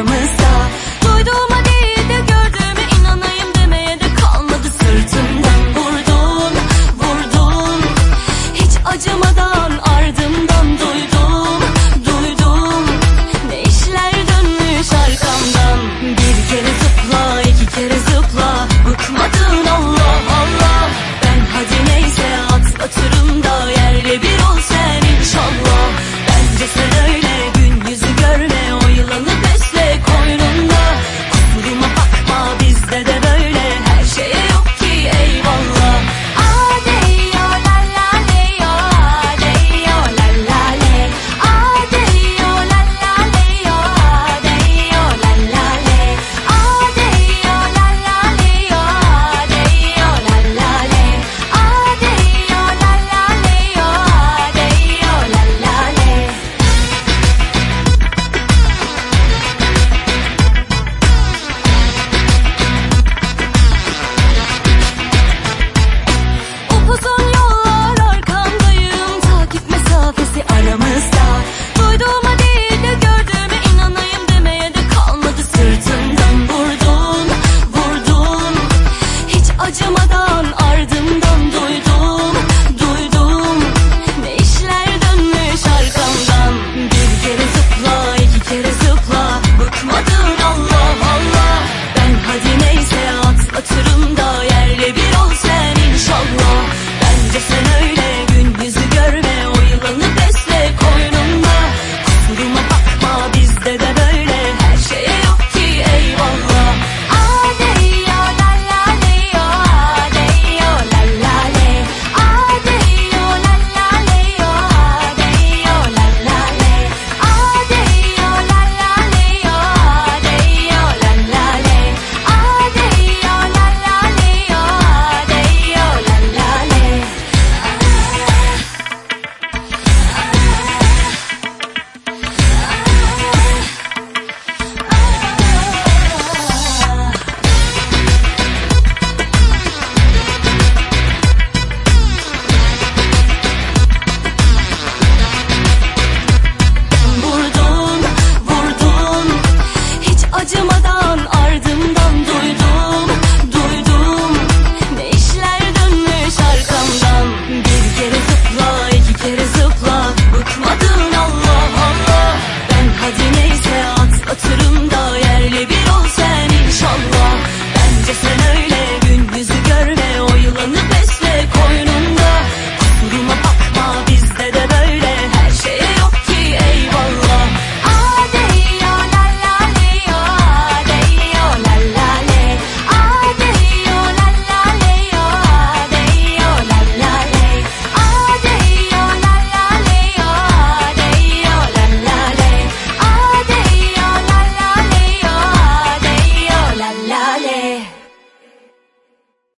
aramız Uzun yollar arkandayım. Takip mesafesi aramızda. Duyduğuma değil de gördüğüme inanayım demeye de kalmadı Sırtımdan. Vurdun, vurdun. Hiç acımadan ardımdan duydum, duydum. Ne işler dönmüş arkamdan? Bir kere zıpla, iki kere zıpla. Bıkmadım